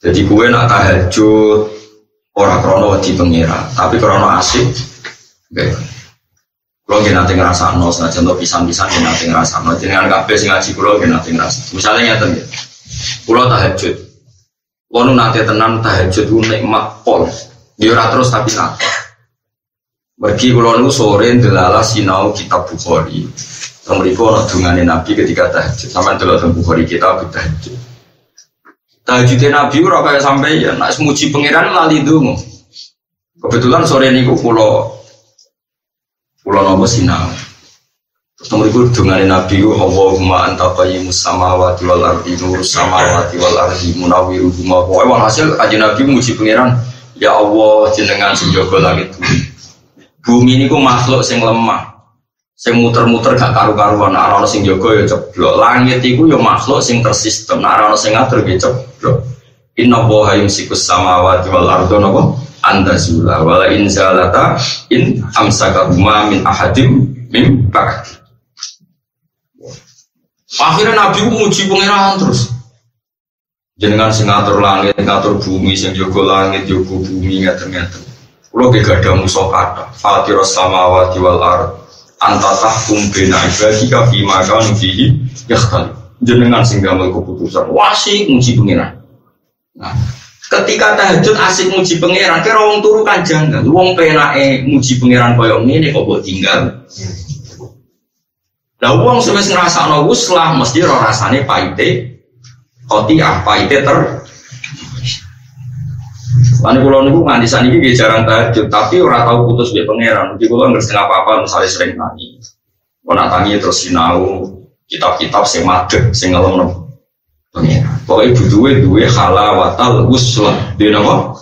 Jadi gue nak tahajud orang krono di pengira, tapi krono asik. Oke. Kita nanti ngerasa nol, nah contoh pisang-pisang kita nanti ngerasa nol. Dengan kafe sing ngaji kulo kita nanti ngerasa. Misalnya nyata ya, kulo tahajud. Kulo nanti tenang tahajud gue nikmat pol. Dia terus tapi nanti. Bagi kulo nu sore delala sinau kitab bukhari. Kemudian ono dungane Nabi ketika tahajud. Sama dulu tentang bukhari kita tahajud. Tahajudnya Nabi ora kayak sampai ya, nak semuji pangeran lali dungu. Kebetulan sore niku pulau pulau nopo sinau. Terus nomor itu dengan Nabi Allahumma anta qayyimus samawati wal ardi nur samawati wal ardi munawiruhuma wa hasil aja Nabi muji pangeran ya Allah jenengan sing jaga langit bumi. Bumi niku makhluk sing lemah. Sing muter-muter gak karu-karuan ora ana sing jaga ya ceblok. Langit iku ya makhluk sing tersistem. Ora ana sing ngatur ya ceblok. Inna woha yumsikus samawati wal ardo napa anda zula wala in zalata in amsaka huma min ahadim min ba'di. Akhirnya Nabi muji pangeran terus. Jenengan sing ngatur langit, ngatur bumi, sing jaga langit, jaga bumi ngatur-ngatur. Kulo ge gadah kata, Fatiros samawati wal ard. Anta tahkum bina ibadika fi ma kanu fihi yakhtali jenengan sing gamel keputusan. Wasik muji pangeran nah ketika tahajud asik muji pangeran kira wong turu kan janggal wong penake muji pangeran koyo ngene kok mbok tinggal. Lah wong wis ngrasakno wis lah mesti ora rasane paite. Apa paite ter Lalu kalau niku nganti saat ini jarang tahajud, tapi orang tahu putus dia pangeran. Jadi kalau nggak apa-apa, misalnya sering nangis, nak tangi terus sinau, kitab-kitab sing madeg sing ngalem nopo pengira pokoknya duwe duwe halawatal uslah di nopo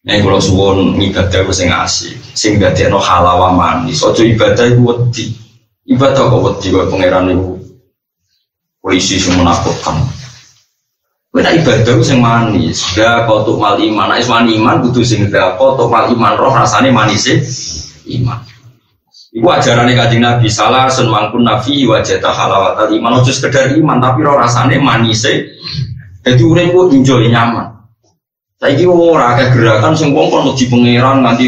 Nek kalau suwon ibadah ku sing asik, sing dadekno halawa manis. Aja ibadah iku wedi. Ibadah kok wedi kok pangeran iku polisi sing menakutkan. Kowe nek ibadah ku sing manis, da kotuk mal iman, nek iman iman kudu sing da kotuk mal iman roh rasane manis iman. Iku ajarannya kajian Nabi salah sun mangkun nabi wajah halawat iman ojo sekedar iman tapi roh rasane manise jadi urip ku enjoy nyaman. Saiki ora akeh gerakan sing wong kon wedi pangeran nganti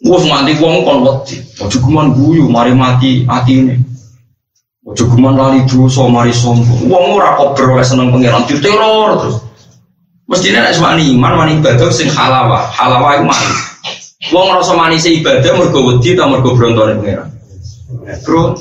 wis nganti wong kon wedi. Ojo guyu mari mati atine. Ojo kuman lali dosa mari sombong. Wong ora kok oleh seneng pangeran diteror terus. Mestinya nek semani iman mani ibadah sing halawa. Halawa iku manis. Wong ngerasa manis ibadah mergo wedi ta mergo brontone pangeran. Bro.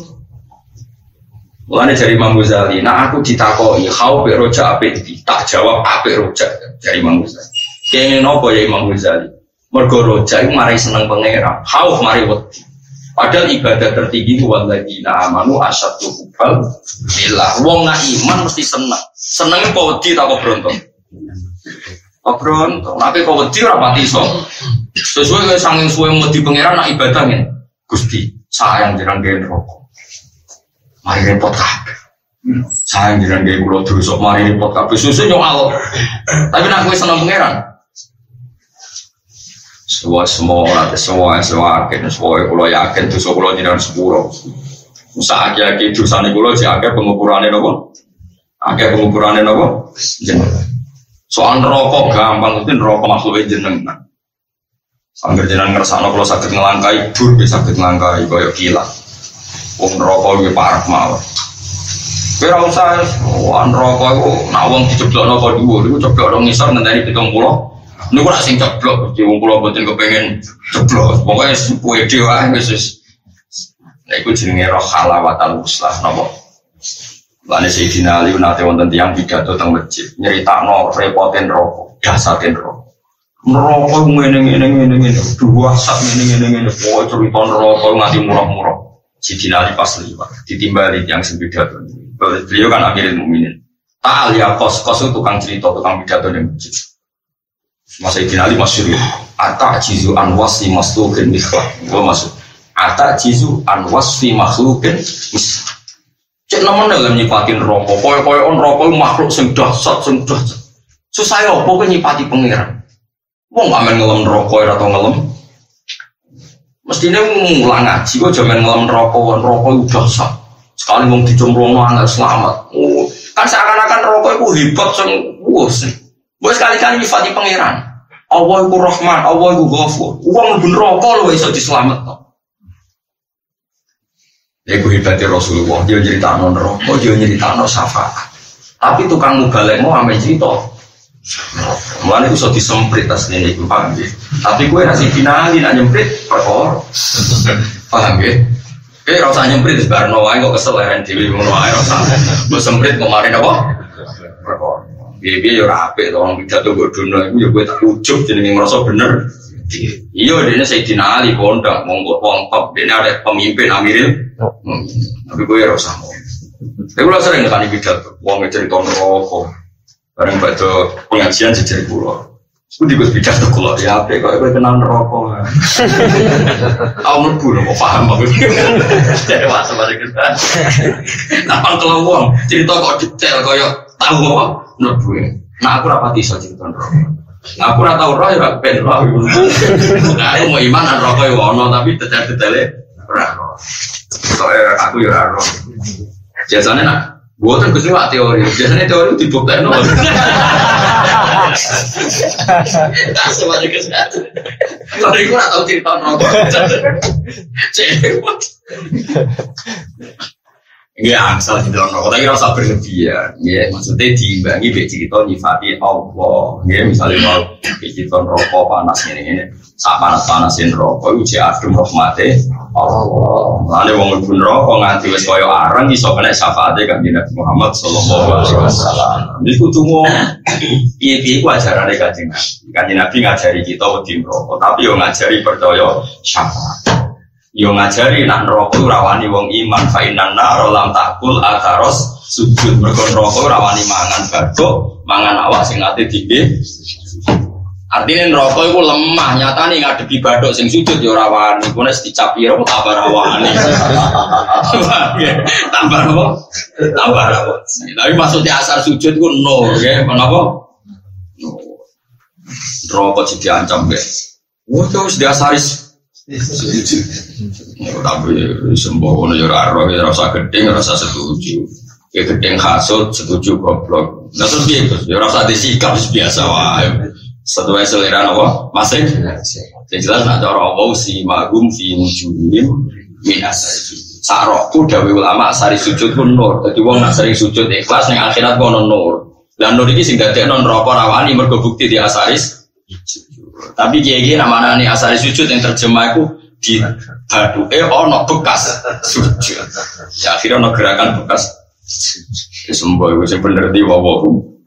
Mulane dari Imam Ghazali, nah aku ditakoki, "Kau pe roja iki?" Tak jawab apik roja dari Imam Ghazali. Kene nopo ya Imam Ghazali? Mergo roja iku mari seneng pangeran, khauf mari wedi. Padahal ibadah tertinggi itu waladina amanu asyadu hubal Bila Wong nak iman mesti seneng Senengnya kok wedi tak kok berontok Kok berontok Tapi kok wedi rapati so Sesuai dengan sanging suwe mau di pangeran nak ibadah nih. Gusti, sayang jangan gaya rokok. Mari repot kabeh. Sayang jangan gaya kulo dosa, mari repot kabeh. Susu nyokal. Tapi nak gue seneng pangeran. Semua semua orang, semua semua yakin, semua kulo yakin dosa kulo jangan sepuro. Usaha aja gitu, sana kulo jaga pengukurannya nopo. Agak pengukurannya nopo. Soal rokok gampang itu rokok makhluk jeneng. Angger jenengan ngersakno kalau sakit ngelangkai dur bisa sakit ngelangkai kaya gila. Wong rokok iki parah. Kowe ora usah wan rokok iku nak wong diceblokno kok dhuwur iku ceblokno ngisor ngenteni 70. Niku nak sing ceblok Gusti. Wong kula mboten kepengin ceblok. Pokoke pede wae wis wis. Nek iku jenenge roh halawatal uslah napa? Lane Sayyidina Ali nate wonten tiyang pidato teng masjid nyeritakno repoten rokok, dasaten rokok. Neraka ngene ngene ngene ngene dua sak ngene ngene ngene pokoke cerita neraka nganti murah-murah. Sidina Ali pas liwat ditimbali yang sing pidato. Beliau kan akhirnya mukminin. Ta'al ya kos kos itu tukang cerita tukang pidato yang masjid Mas Sayyidina Ali masyur ya Ata jizu an wasfi makhlukin mikhlah Gue masuk Ata jizu an wasfi makhlukin Cek namanya dalam nyipatin rokok Koy-koy on rokok makhluk sing dahsat sing dahsat Susah ya apa nyipati pengiran Wong amen ngelem rokok atau ngelem. Mestinya ngulang ngaji kok jaman ngelem rokok, rokok udah sah. Sekali mau dicemplung nggak selamat. Oh, kan seakan-akan rokok itu hebat sing wus. Wes sekali-kali nyifati pangeran. Allah itu Rahman, Allah itu Ghafur. Uang lebih rokok lo bisa diselamat. Ya gue hebatnya Rasulullah, dia cerita non rokok, dia cerita non syafaat. Tapi tukang mubalek mau ame cerita. Mulanya itu so disemprit tas ini, gue paham ya. Tapi gue nasi finali, nak nyemprit, perkor. Paham ya? Eh, rasa nyemprit, sebar nawai kok kesel ya, jadi mau nawai rasa. Gue semprit kemarin apa? Perkor. Biar-biar ya rapi, orang pidato gue dunia, itu ya gue tak ujuk, jadi ngerasa bener. Iya, dia saya dinali kondang, monggo wong top, dia ada pemimpin Amiril. Hmm. Tapi gue ya rasa mau. Tapi gue sering kan pidato, wong cerita rokok, bareng pada pengajian sejarah pulau. Aku di gus pidato kulo ya, apa kok gue kenal rokok. Aku mlebu mau paham aku. Jadi masa pada kita. Nah, kalau wong cerita kok detail kaya tahu apa mlebu. Nah, aku rapati iso cerita. Nah, aku ora tau roh ya ben roh. Nah, aku mau iman rokok ya ono tapi detail-detailnya ora roh. Soalnya aku ya ora roh. Biasanya nak Buatan gue lewat teori, biasanya teori dibuktikan no. Tak semuanya kesehatan. Kalau aku nggak tahu cerita rokok, cewek. Iya, asal di dalam tapi rasa berlebihan. Iya, maksudnya diimbangi be cerita nyifati Allah. Iya, misalnya be cerita rokok panas ini ini, sak panas panasin rokok, uji adem rahmati Allah. Lalu wong lebih rokok nganti wes koyo arang, iso kena syafaatnya kan Nabi Muhammad Sallallahu Alaihi Wasallam. Jadi kudu mau, iya iya, ajarannya kajian Nabi. Kajian Nabi ngajari kita wedi rokok, tapi yo ngajari percaya syafaat. Yo ngajari nak rokok rawani wong iman fa inna nar lam takul ataros sujud mergo rokok rawani mangan badok mangan awak sing ate dike Artinya rokok itu lemah, nyata nih ngadepi badok sing sujud ya rawani, kunes dicapi rokok tambah rawani. tambah apa? Tambah apa? Tapi maksudnya asal sujud itu no, kenapa? No. Rokok jadi ancam, ya. Wah, terus tapi sembuh ono yo ora ya rasa gedeng rasa setuju. Ya gedeng hasut setuju goblok. Nah terus piye Gus? Ya rasa disikap biasa wae. Sesuai selera apa? Masih? Yang jelas nak cara Allah si magum fi wujuhim min asari. Sarokku dawe ulama sari sujud pun nur. Jadi wong nak sering sujud ikhlas yang akhirat kono nur. Dan nur ini sing dadekno neraka rawani mergo bukti di asaris tapi kiai nama nih asal sujud yang terjemah itu di badu eh ono bekas sujud. Ya akhirnya ono gerakan bekas. Ya, sembuh itu sebenarnya di wawahu.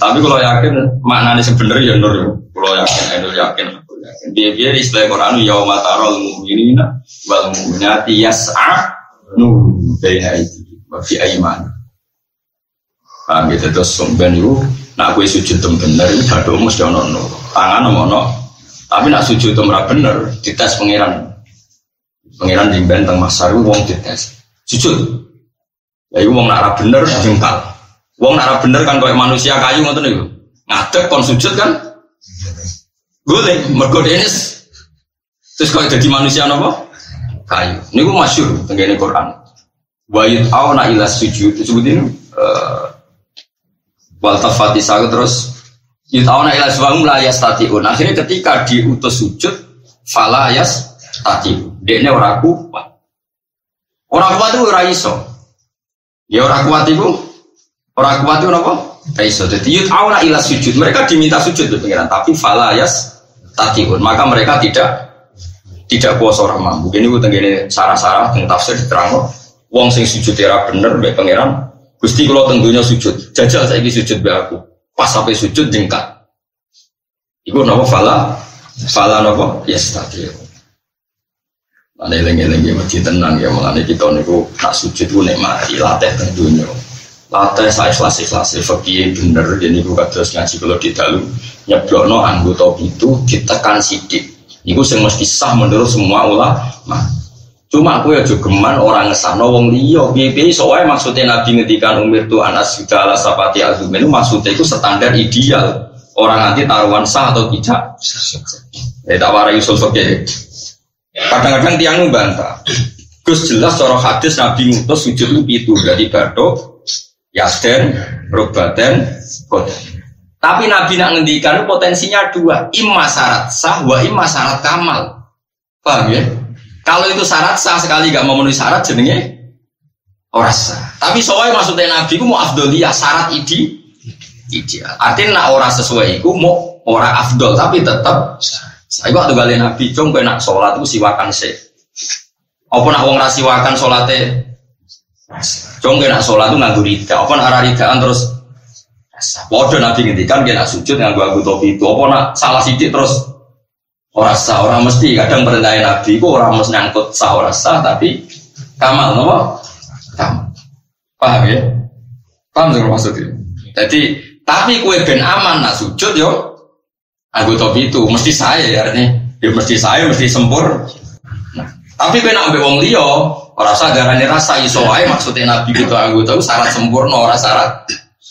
Tapi kalau yakin maknanya sebenarnya ya nur. Kalau yakin, itu yakin. Dia biar istilah Quran ya matarol mu'minina wal mu'minati yas'a nur baina itu bagi aiman. Paham gitu terus sumben itu nak gue sujud tem bener badu mesti ono nur tangan ono tapi nak sujud itu merah bener dites pangeran pangeran di benteng masar wong dites. Sujud. Ya itu wong nara bener jengkal wong nara bener kan kayak manusia kayu ngoten itu ngadek kon sujud kan? Boleh mergo terus kalau jadi manusia apa kayu. Ini gue masyur tenggine Quran. Wa yut'auna ila sujud disebut ini uh, wal tafati terus Yutawana ila suwahum la yastati'un. Akhirnya ketika diutus sujud, fala yastati'un. Dia orang kuat. Orang kuat itu orang iso. Ya orang kuat itu, orang kuat itu apa? Iso. Jadi yutawana ila sujud. Mereka diminta sujud di pengiran, tapi fala yastati'un. Maka mereka tidak tidak kuasa orang mampu. Ini gue tenggine sarah-sarah tentang tafsir diterang. Wong sing sujud era bener, be pangeran. Gusti kalau tentunya sujud. Jajal saya sujud be aku Pas sampai sujud jengkat. Iku nopo fala, fala nopo yes tadi. Mana eling-eling ya masjid tenang ya mengenai kita niku nak sujud pun nikmati latih tentunya. Latih saya ikhlas ikhlas fakir bener jadi niku terus ngaji kalau di dalam no anggota itu ditekan sidik. Niku sing mesti sah menurut semua ulama. Cuma aku ya geman orang ngesano wong liya piye-piye soalnya maksudnya Nabi ngedikan umir tu anas ala sapati azum itu maksudnya itu standar ideal orang nanti taruhan sah atau tidak. Eh tak warai usul fakir. Kadang-kadang tiang bantah. Gus jelas cara hadis Nabi ngutus sujud itu dari batok Yasden, Rubaden, Kodan. Tapi Nabi nak ngendikan potensinya dua, imma syarat sah, wa imma syarat kamal. Paham ya? Kalau itu syarat sah sekali gak memenuhi syarat jenenge ora sah. Tapi soalnya maksudnya Nabi ku mau afdoliyah syarat idi ideal. Artinya nak ora sesuai iku mau ora afdol tapi tetap saya waktu kali Nabi cung nak sholat itu siwakan sih. Apa nak wong rasiwakan sholatnya Cung nak sholat itu nganggu rida. Apa nak ridaan terus Waduh Nabi ngendikan kena sujud nganggu aku topi itu. Apa nak salah sidik terus orang sah orang mesti. Kadang perintahin Nabi itu orang mesti nyangkut sah orang sah tapi kamal nopo? Paham ya? Paham sih maksudnya? Jadi tapi kue ben aman nak sujud yo. Aku topi itu mesti saya ya artinya. Ya mesti saya mesti sempur. Nah, tapi kena ambil wong liyo orang sah garane rasa iso maksudnya Nabi gitu. Tahu syarat sempurna orang syarat.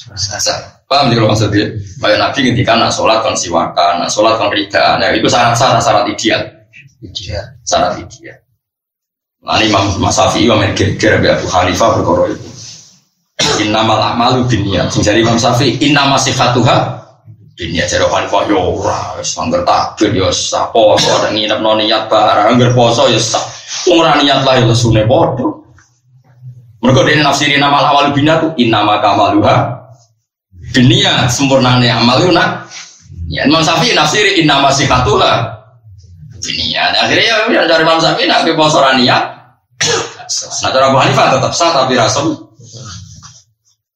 Rasa Paham kalau maksudnya? Kayak Nabi ngendikan nak sholat kon siwakan, nak sholat kon rida. Nah itu syarat-syarat syarat ideal. Ideal. Syarat ideal. Nah Imam Mas Syafi'i Imam Geger Abu Hanifah berkoro itu. Innamal amalu binniat. Sing jadi Imam Syafi'i innama sihatuha binniat. Jadi Hanifah yo ya ora wis takbir yo ya poso ada nginep no niat barang angger poso yo ya. Wong ora niat lah yo lesune padha. Mereka dene nafsiri nama awal binniat tuh innama kamaluha dunia sempurna nih amal itu nak. Ya Imam Syafi'i nafsiri inna masih katula dunia. Nah, akhirnya ya dari Imam Syafi'i nak poso niat nah cara Abu Hanifah tetap sah tapi rasul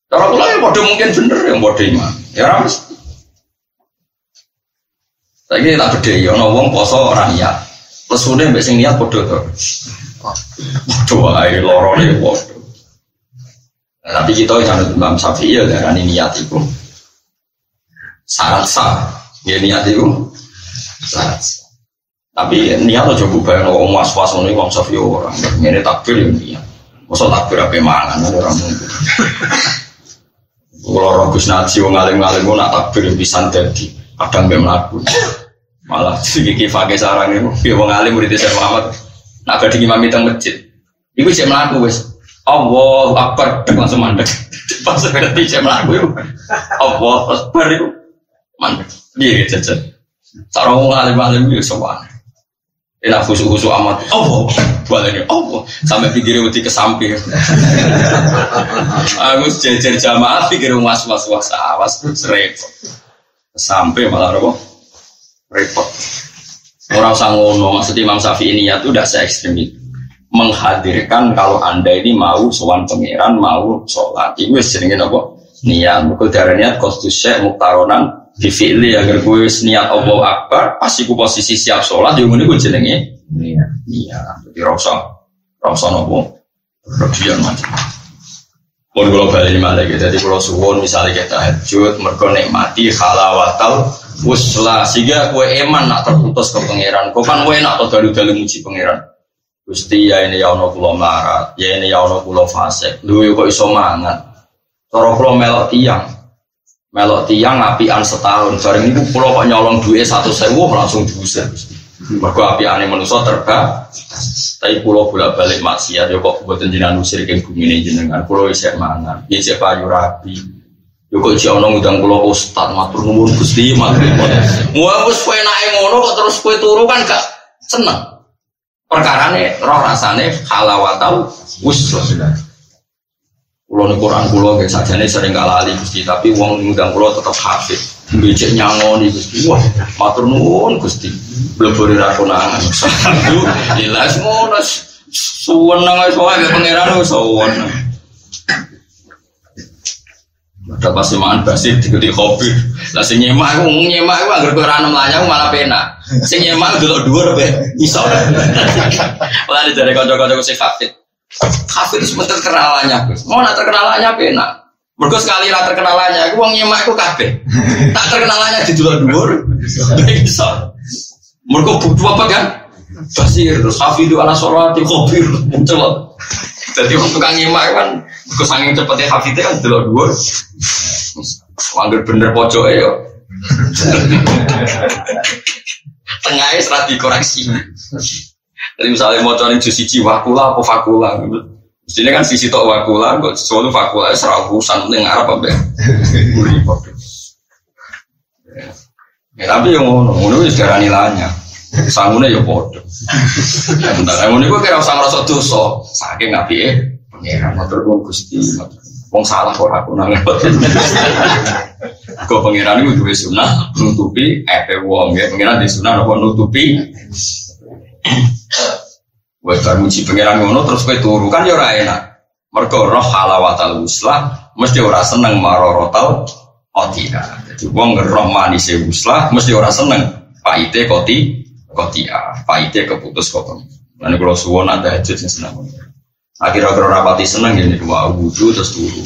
cara pula yang bodoh mungkin bener yang bodoh iman. Ya ramus lagi tak beda ya ngomong poso orang niat mbak sing niat bodoh tuh bodoh air lorone bodoh Nah, tapi kita jangan Imam Syafi'i ya darah ini niat itu syarat sah. Ya niat itu syarat. Tapi niat aja bayang orang was was ini Imam Syafi'i orang. Ini takbir ya niat. Masa takbir apa mangan orang mungkin. Kalau orang Gus Naji wong ngalim-ngalim nak takbir bisa jadi kadang gak melaku. Malah sedikit pakai sarang itu. Ya wong ngalim murid saya Muhammad. Nak gak imam itu masjid. Iku cek melaku wes. Allah Akbar langsung mandek. Pas saya melaku itu. Allah Akbar itu mandek. Dia jajan. Sarang wong alim-alim itu sowan. Enak khusu-khusu amat. Allah, ini Allah. Sampai pikir uti ke samping. Aku jejer jamaah pikir was was was awas repot. Sampai malah repot. Repot. Orang sangono maksud Imam Syafi'i ini ya tuh udah se ekstrim itu menghadirkan kalau anda ini mau sowan pangeran mau sholat. Itu jenenge apa niat. Mereka darah niat syekh muktaronan bifili agar gue niat Allah akbar pasti ku posisi siap sholat yang ini gue jenenge niat. Niat. Jadi rasa rasa nopo berlebihan macam pun kalau balik malah gitu jadi kalau suwon misalnya kita hajut mereka nikmati halawatal uslah sehingga gue eman nak terputus ke pangeran kau kan gue nak atau dalu-dalu muji pangeran Gusti ya ini ya ono pulau marat, ya ini ya ono pulau fase. Lu kok iso mangan. Cara kula melok tiang. Melok tiang apian setahun. Bareng itu pulau kok nyolong satu sewu langsung diusir. Mergo apiane manusa terba. Tapi pulau bolak balik maksiat ya kok buatan jenengan usir ke bumi ini jenengan. Pulau isek mangan. Ya isek payu rapi. Yo kok jek ono ngundang kula ustaz matur nuwun Gusti matur. Wah wis kowe ngono kok terus kowe turu kan gak seneng perkara nih roh rasane halawatau uslah Kulo nih Quran kulo kayak saja nih sering lali gusti tapi uang ngundang kulo tetap hafid becek nyangoni gusti wah matur nuwun gusti. Boleh rakonangan itu jelas ngono. Suwenang aja soalnya pangeran suwenang ada pasti makan basi diikuti hobi. Lah sing nyemak aku nyemak aku agar kowe ora melayu malah penak. Sing nyemak delok dhuwur be iso. Malah dari kanca-kanca sing hafid. Hafid sebentar terkenalannya, Gus. Mau nak terkenalannya penak. Mergo sekali lah terkenalannya, aku wong nyemak aku kabeh. Tak terkenalannya di delok dhuwur. Iso. Mergo butuh apa kan? Basir terus hafidu ala sholat khobir muncul. Jadi waktu tukang nyemak kan Gue saking cepetnya hafidnya kan delok dua. Wanggir bener pojok ya. Tengahnya serat dikoreksi. Jadi misalnya mau cari jus siji wakula apa fakula. Mestinya kan sisi tok wakula, kok sesuatu wakula serah urusan ning Arab apa ya? Ya, tapi yang ngono, ngono wis darani lanya. Sangune ya padha. Ya bentar, ngono iku kira usah ngrasa dosa, saking apike pangeran matur nuwun Gusti. Wong salah kok aku nang. Kok pangeran iku duwe sunah nutupi epe wong ya. Pangeran di sunah apa nutupi Gue muji pangeran ngono terus gue turu kan ya ora enak. Mergo roh halawatal uslah mesti ora seneng marorotal otina. Jadi wong roh manis uslah mesti ora seneng. Paite koti kotia. Paite keputus koton. Lalu kalau suwon ada hajat yang seneng. Akhir-akhir rapati seneng ini dua wudhu terus turu.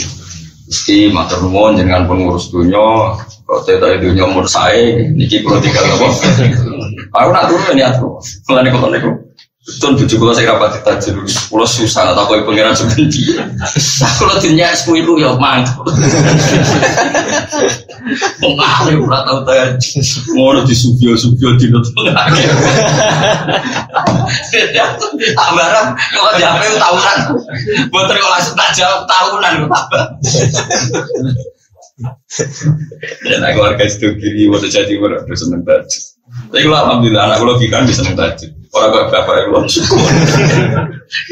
Meski matur nuwun dengan pengurus dunia, kok tidak dunia umur saya, niki perlu tinggal apa? Aku nak turun ini aku, mulai kau niku. Betul tujuh kalau saya rapat tajir, kalau susah atau kau pengiran sebenci. Kalau dunia es itu ya mantap. Mengalir udah tahu tajir, mau di subio subio di nut mengalir. Abaran kalau jape tahunan, buat terima tak jawab tahunan tambah. Dan aku warga itu kiri, waktu jadi udah seneng. Tapi kalau alhamdulillah anak gue logika bisa seneng. Orang kok bapak belum syukur.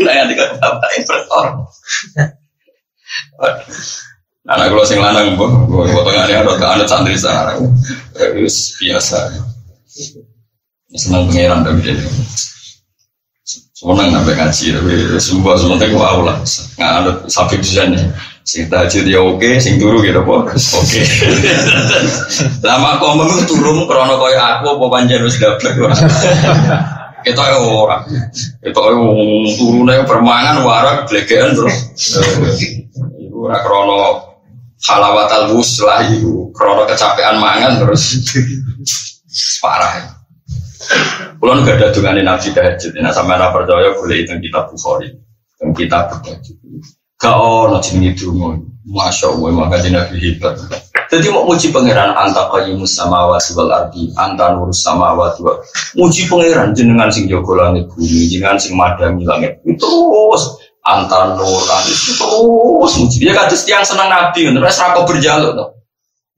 Nah, yang tiga bapak yang berkor. Anak kalau sing lanang, gue gue tengah ada ada ada santri sana, terus biasa. Senang pangeran tapi dia. Senang sampai ngaji tapi semua sementara gue awal lah. Nggak ada sampai bisa nih. Sing tahajud ya oke, sing turu gitu po. Oke. Lama kau menurut turun krono kau aku apa panjang dapat kita ya orang, kita ya turunnya permangan warak blegean terus. Ibu nak krono halawat al lah ibu krono kecapean mangan terus parah. Kulon gak ada dengan nabi tahajud, nah sama anak percaya boleh itu kitab bukhari, dan kitab tahajud. Gak ono jenis itu, masya Allah, maka nabi hebat. Jadi mau muji pangeran anta qayimus samawati wal ardi, anta nurus samawati wal muji pangeran jenengan sing jaga langit bumi, jenengan sing madangi langit. Itu terus anta nuran itu terus muji. Ya kados tiang seneng nabi, wis ra berjaluk to.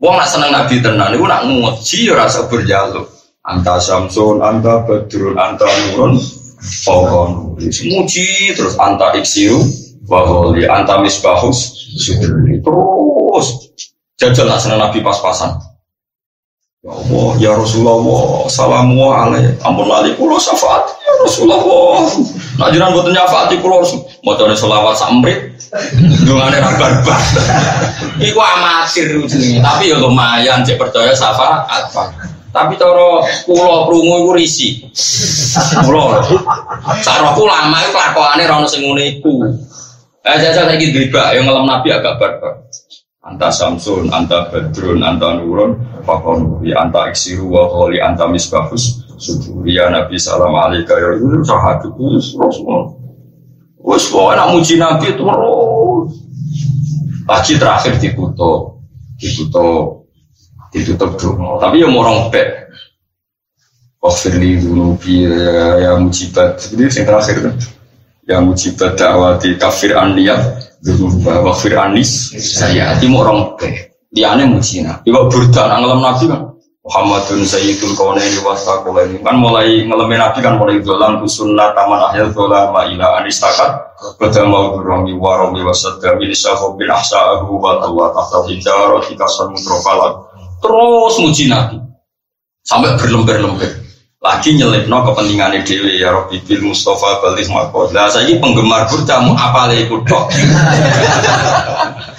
Wong nak seneng nabi tenan iku nak muji ya rasa berjaluk. Anta samsun, anta badrun, anta nurun, pokon. Muji terus anta iksiru, wa anta misbahus, terus Jajal senang Nabi pas-pasan. Ya Allah, ya Rasulullah, salamu alaihi. Ampun lali kulo syafaat, ya Rasulullah. Nak jiran buat nyafaati kulo mau cari selawat samrit. Dungane ra barbar. Iku amatir tapi ya lumayan cek percaya syafaat. Tapi cara kulo krungu iku risi. Kulo. Cara lama iku lakokane ra ono. Eh jajal saiki dribak yang ngelem Nabi agak barbar. Anta Samsun, Anta Badrun, Anta Nurun, Fakon, ya Anta Iksiru, wa Anta Misbahus, Suburi, ya Nabi Salam Alaika, ya itu sahabat itu terus Wes pokoknya nak muji Nabi terus. Lagi terakhir ditutup, ditutup, ditutup dulu. Tapi yang orang bek. Wafirli dunubi ya, ya mujibat. Jadi yang terakhir kan. Ya mujibat dakwati kafir aniyat bahwa Firanis saya hati mau orang ke dia aneh mujina ibu burda ngelam nabi kan? Muhammadun Sayyidul Kaunaini ini kan mulai ngelemin nabi kan mulai dolan sunnah taman akhir dolan ma ila anistakat. Kata mau waromi wasadda bin syahob bin ahsa'ahu wa Allah tahta hijarah tikasan mutrofalat terus muji nabi. Sampai berlembar-lembar lagi nyelipno kepentingan dewi ya Robi bil Mustafa balik makot lah saya ini penggemar burdamu apa lagi ikut dok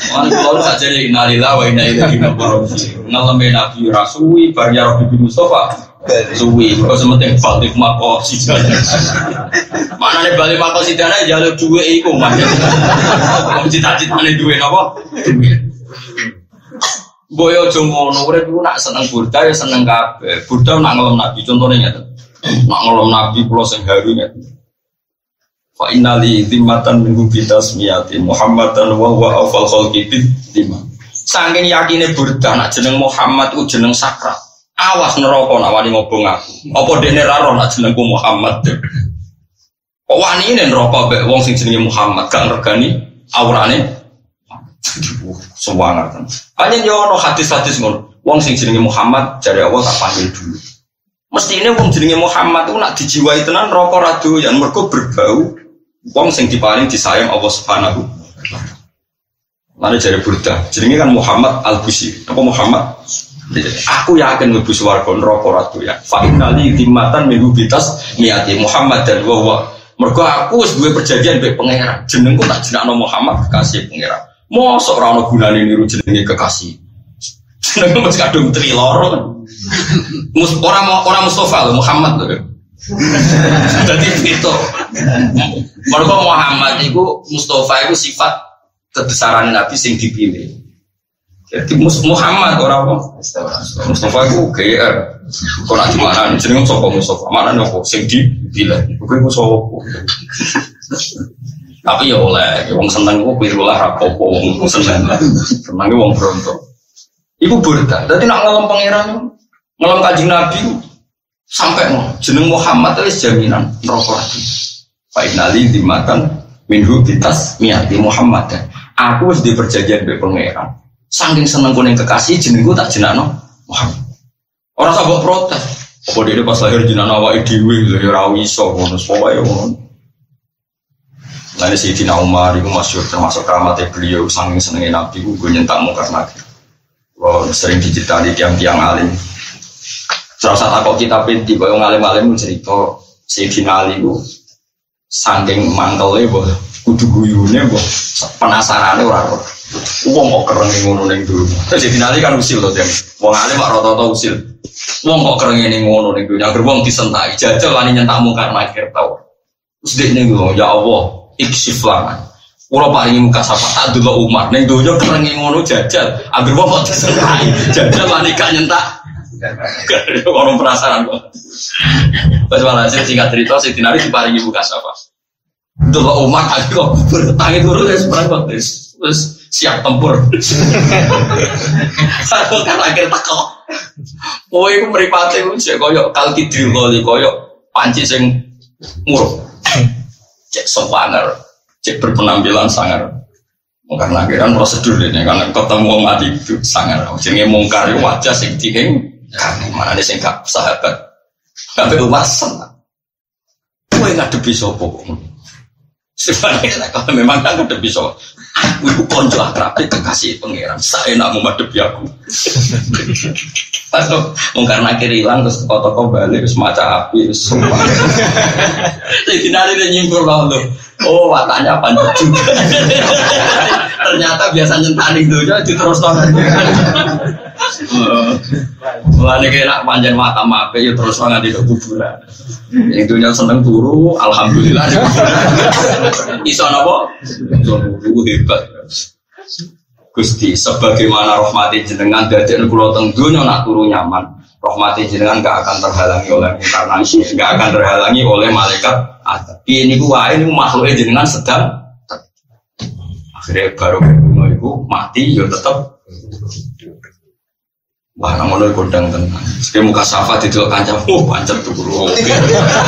Mana kalau saja jadi inalillah wa inna ilaihi raji'un. Ngalamin Nabi Rasui bar ya Robi bil Mustafa? Suwi. Kok sementing balik makot sih mana nih balik makot sih dana jalur dua iku mana cita-cita nih dua apa Boyo jongono urip iku nak seneng burda ya seneng kabeh. Burda nak ngelem nabi contohnya ngeten. Nak ngelem nabi kula sing haru ngeten. Fa innali zimmatan minggu kita smiati Muhammadan wa huwa awfal khalqi bidima. Saking yakine burda nak jeneng Muhammad ku jeneng sakral. Awas neraka nak wani ngobong aku. Apa dene ra nak jenengku Muhammad. Kok wani rokok be wong sing jenenge Muhammad gak ngergani aurane. Semangat kan. Hanya yo ono hadis-hadis ngono. Wong sing jenenge Muhammad jare Allah tak panggil dulu. Mesti ini wong jenenge Muhammad itu nak dijiwai tenan rokok radu yang mergo berbau wong sing dipaling disayang Allah Subhanahu Lalu jadi Burda, jenenge kan Muhammad Al Busi, apa Muhammad? Aku yakin lebih suwargo rokok ratu ya. Fa'inali timatan minggu bitas niati Muhammad dan wawa. Mergo aku sebagai perjanjian baik pangeran. Jenengku tak jenakno Muhammad kekasih pangeran. Mosok ora ono gunane niru jenenge kekasih. Jenengku mesti kadung tri loro. Mus orang orang Mustafa loh Muhammad loh. Jadi itu. Mergo Muhammad itu Mustafa itu sifat kebesaran Nabi sing dipilih. Jadi Muhammad orang apa? Mustafa itu GR. Kau nak gimana? Jadi Mustafa Mustafa. Mana kok sing dipilih? Bukan Mustafa. Tapi ya oleh, wong seneng kok pirulah rapopo, wong seneng, seneng wong bronto. Ibu berita, jadi nak ngelam pangeran, ngelam kaji Nabi, sampai mau jeneng Muhammad itu jaminan rokok lagi. Pak Inali dimakan minhu bitas miati Muhammad. Aku harus perjanjian be pangeran. Saking seneng kuning kekasih jenengku tak jenakno Muhammad. Orang sabuk protes. Apa dia pas lahir jenakno awake dhewe ya ora iso ngono ngono. Lain Sayyidina Umar itu masyur termasuk keramatnya beliau saking senengnya Nabi gue nyentak muka nabi. Wah sering diceritain tiang-tiang alim. Serasa takut kita pinti, kalau ngalim-alim cerita Sayyidina Ali itu saking mantelnya boh kudu guyune mbok penasarane ora ora. Wong kok kerenge ngono ning dunya. Terus dinali kan usil to, Dem. Wong alim kok rata-rata usil. Wong kok kerenge ning ngono ning dunya. Agar wong disentai jajal wani nyentak mungkar nakir tau. Terus dia ning ya Allah, iksif lana. Kulo paringi muka sapa tak dulu umat ning dunya kerenge ngono jajal. Agar wong kok disentai jajal gak nyentak. Orang penasaran kok. Pas walhasil singkat cerita, si Dinari diparingi muka sapa. Dulu umat aku kok bertangi turun ya sebenarnya terus siap tempur. Aku kan akhir teko. Oh itu meripati itu sih koyo kalki drill kali koyo panci sing muruk. Cek sopaner, cek berpenampilan sangar. Mungkar akhiran prosedur ini karena ketemu mati itu sangar. Jadi mungkar itu wajah sing dingin. Mana nih sing sahabat. Sampai rumah senang. Kue ngadepi sopo Sebenarnya kalau memang kan udah bisa Aku itu konco akrab kekasih pangeran. Saya nak menghadapi aku. Atau karena kiri hilang Terus toko-toko balik Terus maca api Terus sumpah. Jadi nanti dia nyimpul lalu Oh watanya panjang juga. Ternyata biasa nyentaning tuh Jadi terus tangan Mulane kira panjang mata mape ya terus nggak di kuburan. Yang dunia seneng turu, alhamdulillah. Iso napa? Turu hebat. Gusti, sebagaimana rahmati jenengan dari kula teng dunia nak turu nyaman, rahmati jenengan gak akan terhalangi oleh inkarnasi, gak akan terhalangi oleh malaikat. Ini gua ini makhluknya jenengan sedang akhirnya baru itu mati ya tetap Wah, namun lo kodang tenang. Sekali muka safa di dalam kancam, oh pancet tuh bro.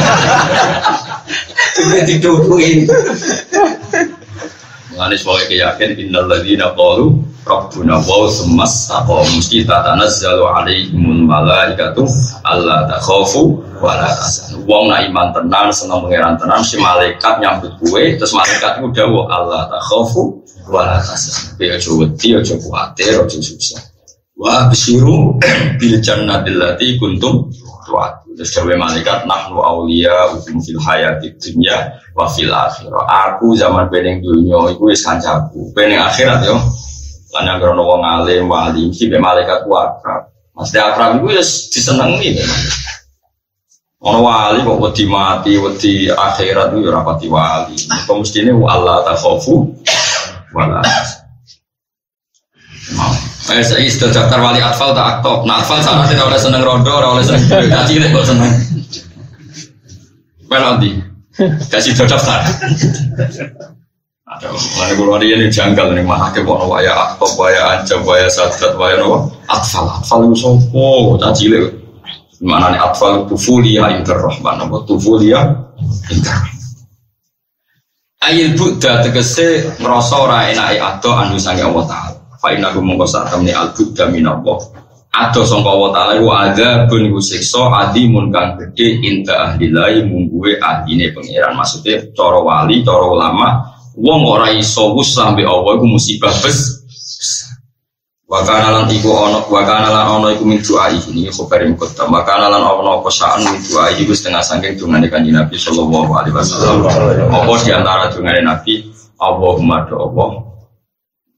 Sudah didukungin. Mengenai sebagai keyakin, innal ladina qalu Rabbuna wa semas apa mesti tatanazzalu alaihimun malaikatu Allah takhafu wa la tahzanu. Wong nak iman tenan seneng pangeran tenan si malaikat nyambut kue terus malaikat itu dawuh Allah takhafu wa la tahzanu. Ya aja wedi, aja kuwatir, aja susah. Wa bisiru bil jannatil lati kuntum tuat. Terus malaikat nahnu aulia ukum fil hayati dunya wa fil akhirah. Aku zaman beneng dunia iku wis kancaku. Beneng akhirat yo. Lan yang wong alim wali mesti be malaikat ku akrab. Mesti akrab iku wis disenengi. Ono wali kok wedi mati, wedi akhirat itu ora pati wali. Kok mestine Allah takhafu wala. Eh, saya sudah daftar wali atfal tak aktif. Nah, atfal sana tidak oleh seneng rondo, ora oleh seneng gaji deh kok seneng. Well, nanti kasih daftar. Ada mana gue ada ini janggal nih mah ke bono waya aktif, waya ancam, waya sadat, waya nopo atfal, atfal itu sopo, caci le. Mana nih atfal tufulia interrohman, nopo tufulia interrohman. Ayil Buddha tegese ngerasa ora enake ado anu sange Allah taala. Fa inna hum mongko sak temne al Buddha minallah. Ado sangka Allah taala iku ada bun iku siksa adimun kang gedhe inta ahli lai mungguwe ahline pangeran. Maksudnya cara wali, cara ulama, wong ora iso wus sampe Allah iku musibah bes. Wakana lan iku ono, wakana lan ono iku min du'ai ini khabar yang kota. Wakana lan ono apa sa'an min du'ai iku setengah sangking dungane kanji Nabi sallallahu alaihi wasallam. Apa di antara dungane Nabi Allahumma do Allah.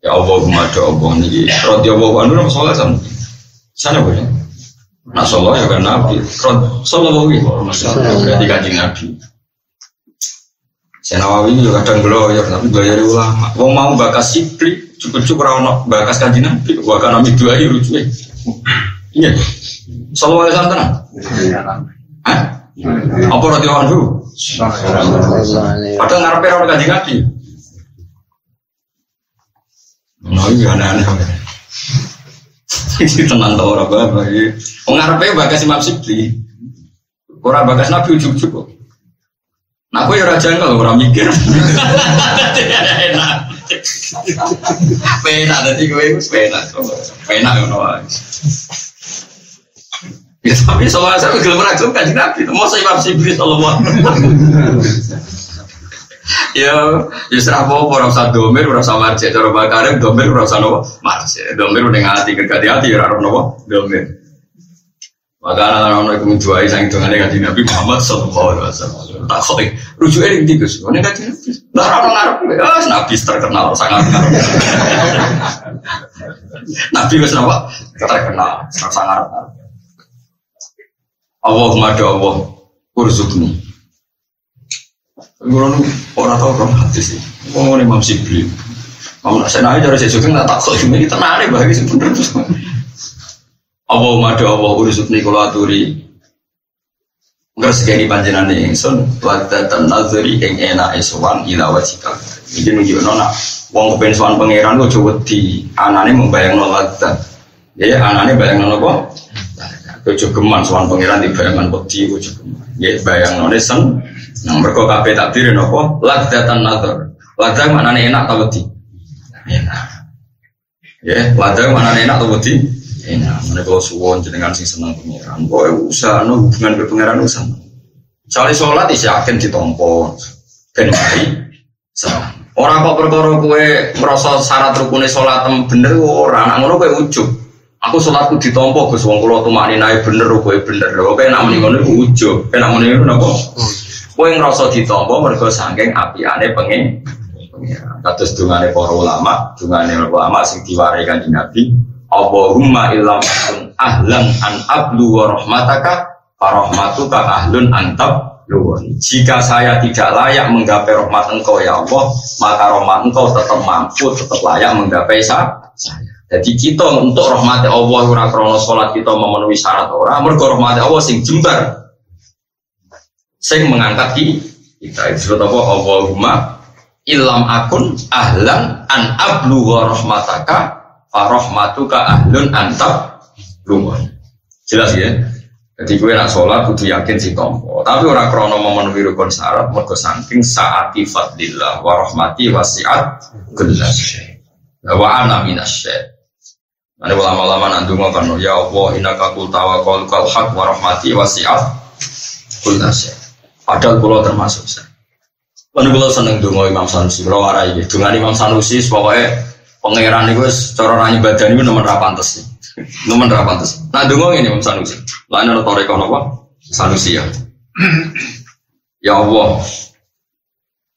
Ya Allahumma do Allah niki. Radhiyallahu anhu nama sallallahu alaihi Sana boleh. Nah sallallahu ya kan Nabi. Sallallahu alaihi wasallam. Berarti kanji Nabi. Saya Nawawi juga kadang ya, tapi beliau ulama. Wong mau bakas sipri, cukup-cukup rawon bakas kanji nabi kan dua hari lucu iya selalu ada santan Hah? apa orang dulu padahal ngarepe rawon kanji nabi nah iya aneh-aneh ini tenang tau orang bapak ngarepe bakas imam sibli orang bakas nabi ujuk-ujuk Nah, aku ya raja kalau orang mikir. Enak. Penak tadi gue itu penak, penak ngono wae. Ya tapi soal saya gelem ra gelem kanjeng Nabi, mau saya Imam Sibri sallallahu Ya, ya serah apa ora usah domir, ora usah marje, cara bakarim domir ora usah nopo marje. Domir udah ngati kegati hati ora ono nopo domir. Maka anak-anak itu menjuai sang dengan dengan Nabi Muhammad Sallallahu Alaihi Wasallam. Tak kau rujuk ini tiga sih. Ini kan Nabi. Nah orang ngarep, ah Nabi terkenal sangat. Nabi wes nama terkenal sangat. Allahumma do Allah urzukni. Ngono orang tahu orang hati sih. Ngomong Imam Sibli. Kamu nak senai dari sesuatu nggak tak kau ini tenang bagi sebenarnya. Allah madu Allah urusuk nih kalau aturi Ngersegani panjenengan ingsun Wadatan nazari ing enak eswan ila wajikal Ini nunjuk nona Wong kepen sowan pangeran kok di anane membayang nolak Ya anane bayang nol apa? Kau geman sowan pangeran di bayangan wedi kau geman. Ya bayang sen Nang mereka kabeh takdirin apa? Ladatan nazar Ladah mana enak tau wedi? Enak. Ya, ladah mana enak tau wedi? enak. Mana kalau suwon jenengan sing seneng pangeran. Boy usah no hubungan ke pangeran usah Soalnya sholat isi akan ditompo ben mari. Orang kok perkara kue merasa syarat rukunnya sholat bener orang anak ngono kue ujub aku sholatku ditompo gus. Wong kulo tuh makni naik bener kue bener. Oke nak mending ngono kue ujub enak mending ngono napa? Kue ngerasa ditompo mereka sangking api aneh pengen. Kados dungane para ulama dungane ulama sing diwarikan di nabi Allahumma illam akun ahlan an ablu wa rahmataka farahmatuka ahlun antab luwani. Jika saya tidak layak menggapai rahmat engkau ya Allah, maka rahmat engkau tetap mampu, tetap layak menggapai saya. Jadi kita untuk rahmat Allah ora krono salat kita memenuhi syarat ora, mergo rahmat Allah sing jembar. Sing mengangkat kita itu apa? Allahumma illam akun ahlan an ablu wa rahmataka Farohmatuka ahlun antab lumun. Jelas ya. Jadi gue nak sholat kudu yakin si tompo. Tapi orang krono memenuhi rukun syarat mergo saking saati fadlillah wa rahmati wasiat kullas Wa ana Nanti ulama-ulama nanti kan ya Allah innaka qul tawakkal kal haq wa rahmati wasiat kullas Padahal pulau termasuk saya. Lalu seneng dungo Imam Sanusi, kalau warai gitu. Dengan Imam Sanusi, pokoknya Pangeran itu cara nanya badan itu nomor pantas Nomor apa pantas. Nah dulu ini Imam Sanusi. Lain ada toreko apa? Sanusi ya. Ya Allah.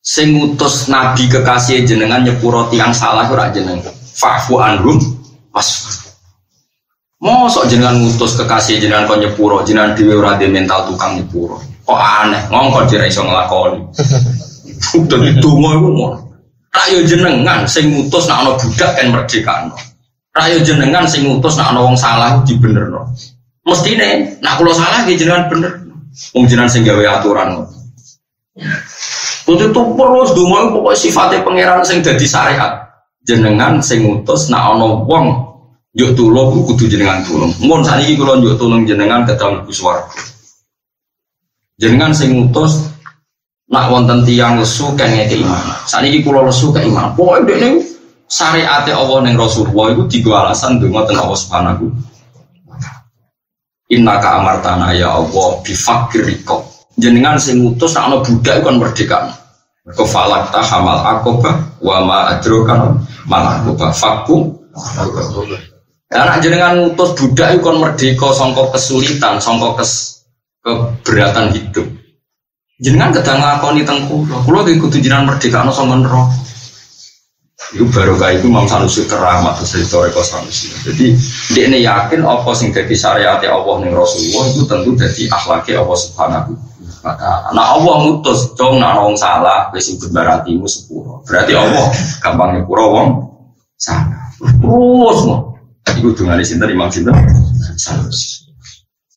Sing ngutus nabi kekasih jenengan nyepuro tiang salah ora jeneng. Fa'fu anhum wasfa. Mosok jenengan ngutus kekasih jenengan kau nyepuro jenengan dhewe ora mental tukang nyepuro. Kok aneh, ngongkon jira iso nglakoni. Udah itu mau ngono. Rayo jenengan sing ngutus nak ana budak kan merdekano. Rayo jenengan sing ngutus nak ana wong salah dibenerno. Mestine nak kula salah nggih jenengan bener. Wong jenengan sing gawe aturan. Kudu tuh terus donga pokoknya sifatnya pangeran sing dadi syariat. Jenengan sing ngutus nak ana wong yuk tulung kudu jenengan tulung. Mun saniki kula yuk tulung jenengan ke dalam swarga. Jenengan sing ngutus nak wonten tiang lesu kene keimanan. Saat ini kulo lesu keimanan. Pokoknya dek nih syariat Allah neng Rasulullah itu tiga alasan dengan tentang Allah Subhanahu. Inna ka amartana ya Allah bifakir riko. Jenengan sing ngutus nak ana budak kan merdeka. Mergo falak ta hamal akoba wa ma adrokan mal akoba fakum. Nak jenengan ngutus budak itu kan merdeka sangka kesulitan, sangka kes keberatan hidup. Jenengan kedang ngakoni teng kula. Kula ki kudu jenengan merdeka ana sangka neraka. Itu baru kayak itu Imam Sanusi keramat cerita Reko Sanusi. Jadi dia ini yakin apa sing jadi syariat Allah nih Rasulullah itu tentu jadi akhlaknya Allah Subhanahu maka nah Allah mutus dong nak orang salah wis ikut berartimu sepuluh berarti Allah gampangnya pura wong salah terus mau itu dengan sinten? Imam Sinten? Sanusi